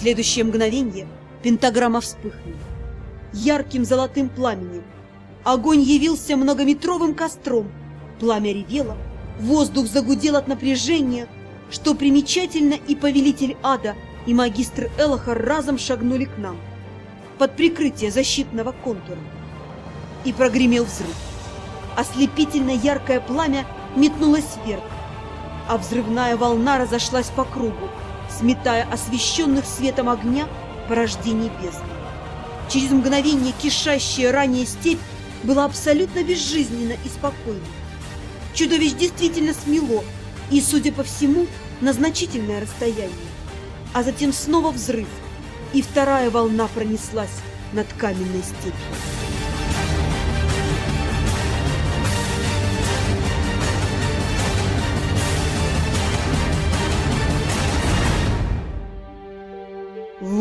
следующее мгновенье пентаграмма вспыхнула. Ярким золотым пламенем. Огонь явился многометровым костром. Пламя ревело, воздух загудел от напряжения. Что примечательно, и повелитель ада, и магистр Элохар разом шагнули к нам под прикрытие защитного контура. И прогремел взрыв. Ослепительно яркое пламя метнулось вверх, а взрывная волна разошлась по кругу, сметая освещенных светом огня порождений бездны. Через мгновение кишащая ранее степь была абсолютно безжизненна и спокойна. Чудовищ действительно смело, и, судя по всему, на значительное расстояние. А затем снова взрыв, и вторая волна пронеслась над каменной степью.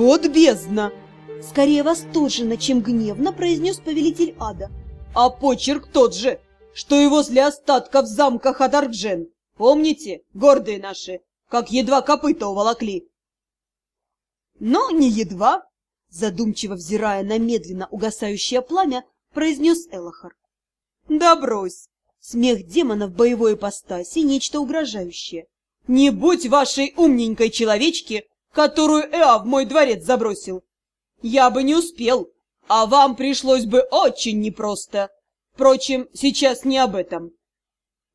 «Вот бездна!» Скорее восторженно, чем гневно произнес повелитель ада. «А почерк тот же, что и возле остатков замка Хадарджен. Помните, гордые наши, как едва копыта уволокли?» «Но не едва!» Задумчиво взирая на медленно угасающее пламя, произнес Элохар. «Да брось!» Смех демона в боевой ипостаси — нечто угрожающее. «Не будь вашей умненькой человечки, которую Эа в мой дворец забросил! Я бы не успел, а вам пришлось бы очень непросто. Впрочем, сейчас не об этом».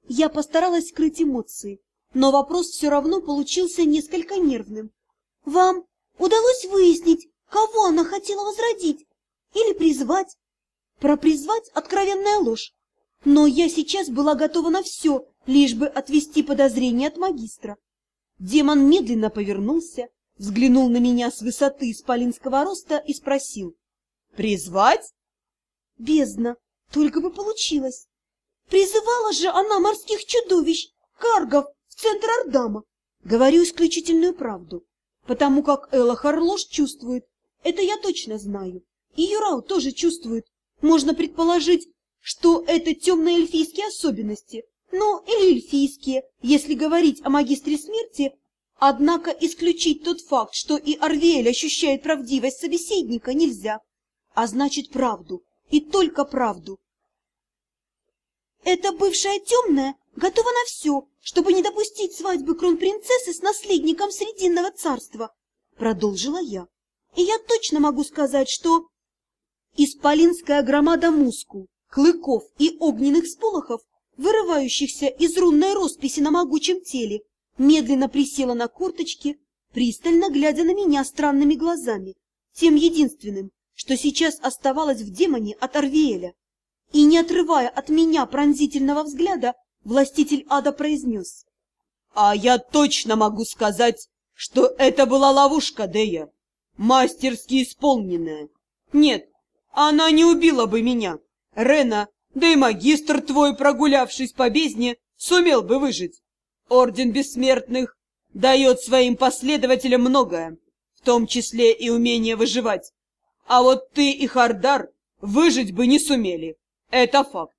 Я постаралась скрыть эмоции, но вопрос все равно получился несколько нервным. «Вам удалось выяснить, Кого она хотела возродить? Или призвать? Про призвать откровенная ложь. Но я сейчас была готова на все, лишь бы отвести подозрения от магистра. Демон медленно повернулся, взглянул на меня с высоты исполинского роста и спросил. «Призвать?» «Бездна, только бы получилось. Призывала же она морских чудовищ, каргов, в центр Ардама. Говорю исключительную правду, потому как Элла Харлош чувствует, это я точно знаю. И Юрау тоже чувствует. Можно предположить, что это темно-эльфийские особенности. Ну, или эльфийские, если говорить о магистре смерти. Однако исключить тот факт, что и Арвиэль ощущает правдивость собеседника, нельзя. А значит, правду. И только правду. Эта бывшая темная готова на все, чтобы не допустить свадьбы кронпринцессы с наследником Срединного царства, продолжила я. И я точно могу сказать, что исполинская громада мускул, клыков и огненных сполохов, вырывающихся из рунной росписи на могучем теле, медленно присела на корточки, пристально глядя на меня странными глазами, тем единственным, что сейчас оставалось в демоне от Арвиэля. И, не отрывая от меня пронзительного взгляда, властитель ада произнес. — А я точно могу сказать, что это была ловушка, Дея мастерски исполненная. Нет, она не убила бы меня. Рена, да и магистр твой, прогулявшись по бездне, сумел бы выжить. Орден Бессмертных дает своим последователям многое, в том числе и умение выживать. А вот ты и Хардар выжить бы не сумели. Это факт.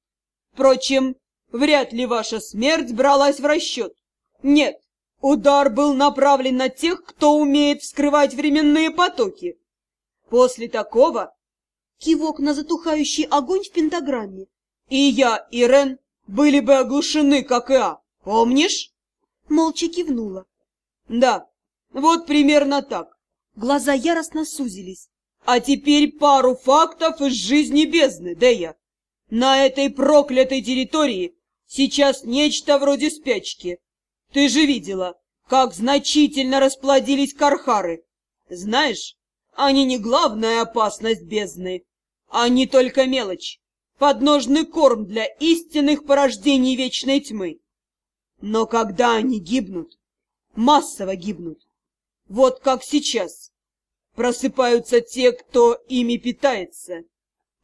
Впрочем, вряд ли ваша смерть бралась в расчет. Нет, Удар был направлен на тех, кто умеет вскрывать временные потоки. После такого... Кивок на затухающий огонь в пентаграмме. И я, и Рен были бы оглушены, как и А. Помнишь? Молча кивнула. Да, вот примерно так. Глаза яростно сузились. А теперь пару фактов из жизни бездны, Дея. На этой проклятой территории сейчас нечто вроде спячки. Ты же видела, как значительно расплодились кархары. Знаешь, они не главная опасность бездны. Они только мелочь, подножный корм для истинных порождений вечной тьмы. Но когда они гибнут, массово гибнут, вот как сейчас, просыпаются те, кто ими питается.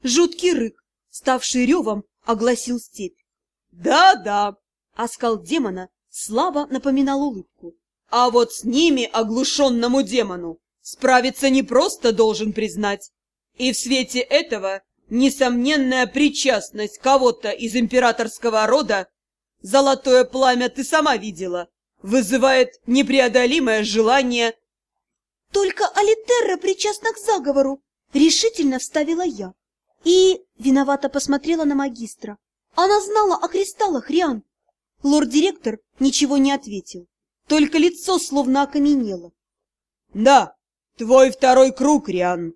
Жуткий рык, ставший ревом, огласил степь. «Да-да!» — оскал демона слабо напоминал улыбку. А вот с ними, оглушенному демону, справиться не просто должен признать. И в свете этого несомненная причастность кого-то из императорского рода, золотое пламя ты сама видела, вызывает непреодолимое желание Только Алитерра причастна к заговору, решительно вставила я. И виновато посмотрела на магистра. Она знала о кристаллах, Риан. Лорд-директор ничего не ответил, только лицо словно окаменело. — Да, твой второй круг, Риан.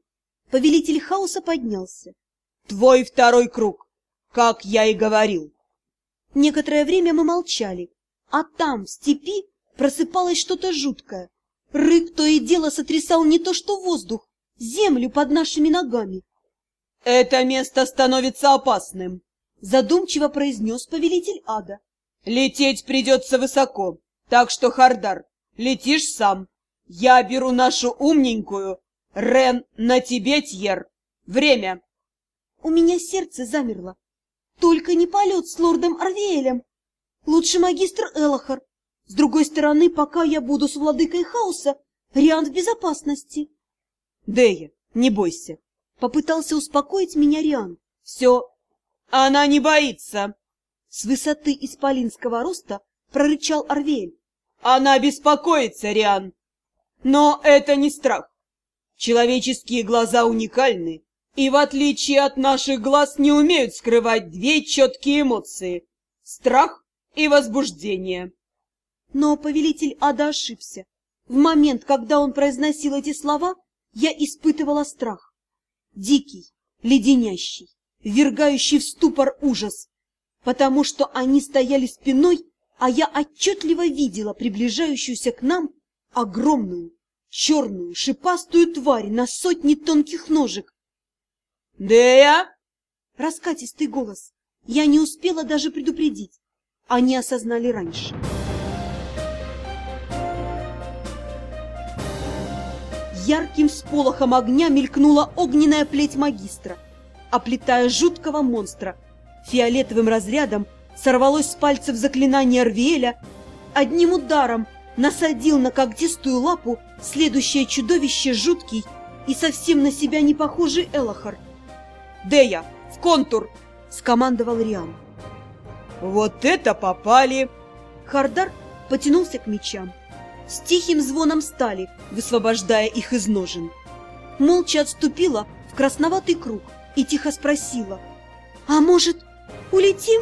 Повелитель хаоса поднялся. — Твой второй круг, как я и говорил. Некоторое время мы молчали, а там, в степи, просыпалось что-то жуткое. Рык то и дело сотрясал не то что воздух, землю под нашими ногами. — Это место становится опасным, — задумчиво произнес повелитель ада. — Лететь придется высоко, так что, Хардар, летишь сам. Я беру нашу умненькую. Рен, на тебе, Тьер. Время. У меня сердце замерло. Только не полет с лордом Арвеэлем. Лучше магистр Элохар. С другой стороны, пока я буду с владыкой хаоса, Риан в безопасности. Дея, не бойся. Попытался успокоить меня Риан. Все. Она не боится. С высоты исполинского роста прорычал Арвеэль. Она беспокоится, Риан. Но это не страх. Человеческие глаза уникальны, и в отличие от наших глаз не умеют скрывать две четкие эмоции — страх и возбуждение. Но повелитель ада ошибся. В момент, когда он произносил эти слова, я испытывала страх. Дикий, леденящий, ввергающий в ступор ужас, потому что они стояли спиной а я отчетливо видела приближающуюся к нам огромную, черную, шипастую тварь на сотни тонких ножек. «Дея!» Раскатистый голос. Я не успела даже предупредить. Они осознали раньше. Ярким сполохом огня мелькнула огненная плеть магистра, оплетая жуткого монстра. Фиолетовым разрядом сорвалось с пальцев заклинание Арвиэля, одним ударом насадил на когтистую лапу следующее чудовище жуткий и совсем на себя не похожий Элохар. «Дея, в контур!» — скомандовал Риан. «Вот это попали!» Хардар потянулся к мечам. С тихим звоном стали, высвобождая их из ножен. Молча отступила в красноватый круг и тихо спросила. «А может, улетим?»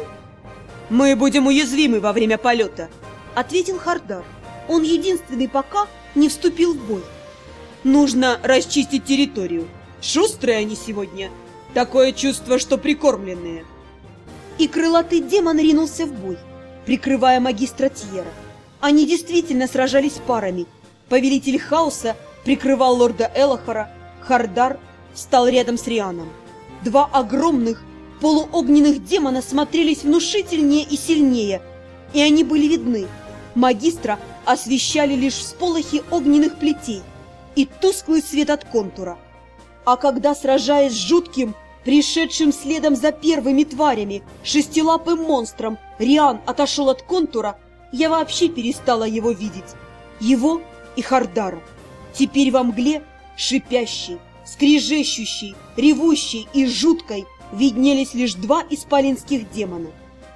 «Мы будем уязвимы во время полета», — ответил Хардар. Он единственный пока не вступил в бой. «Нужно расчистить территорию. Шустрые они сегодня. Такое чувство, что прикормленные». И крылатый демон ринулся в бой, прикрывая магистра Тьера. Они действительно сражались парами. Повелитель хаоса прикрывал лорда Элохара, Хардар встал рядом с Рианом. Два огромных полуогненных демона смотрелись внушительнее и сильнее, и они были видны. Магистра освещали лишь всполохи огненных плетей и тусклый свет от контура. А когда, сражаясь с жутким, пришедшим следом за первыми тварями, шестилапым монстром, Риан отошел от контура, я вообще перестала его видеть. Его и Хардара. Теперь во мгле шипящий, скрежещущий, ревущий и жуткой виднелись лишь два исполинских демона.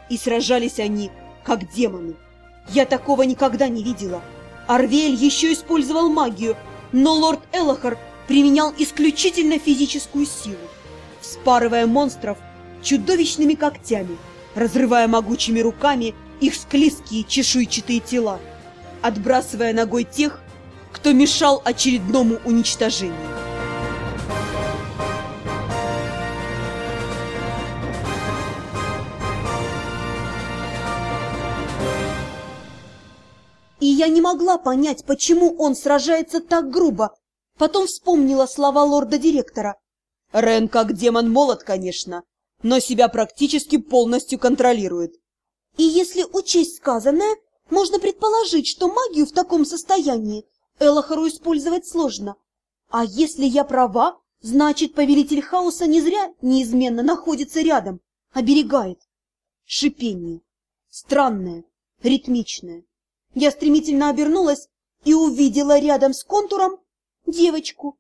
И сражались они, как демоны. Я такого никогда не видела. Арвель еще использовал магию, но лорд Элохар применял исключительно физическую силу, вспарывая монстров чудовищными когтями, разрывая могучими руками их склизкие чешуйчатые тела, отбрасывая ногой тех, кто мешал очередному уничтожению. И я не могла понять, почему он сражается так грубо. Потом вспомнила слова лорда-директора. Рен как демон молод, конечно, но себя практически полностью контролирует. И если учесть сказанное, можно предположить, что магию в таком состоянии Элохору использовать сложно. А если я права, значит, повелитель хаоса не зря неизменно находится рядом, оберегает. Шипение. Странное, ритмичное. Я стремительно обернулась и увидела рядом с контуром девочку,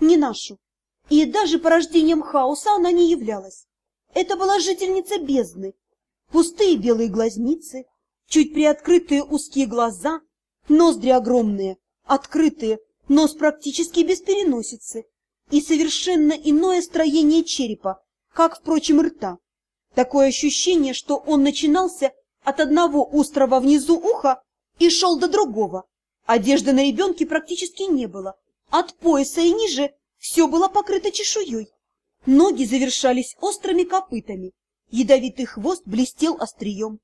не нашу. И даже порождением хаоса она не являлась. Это была жительница бездны. Пустые белые глазницы, чуть приоткрытые узкие глаза, ноздри огромные, открытые, нос практически без переносицы и совершенно иное строение черепа, как, впрочем, рта. Такое ощущение, что он начинался от одного острова внизу уха и шел до другого. Одежды на ребенке практически не было. От пояса и ниже все было покрыто чешуей. Ноги завершались острыми копытами. Ядовитый хвост блестел острием.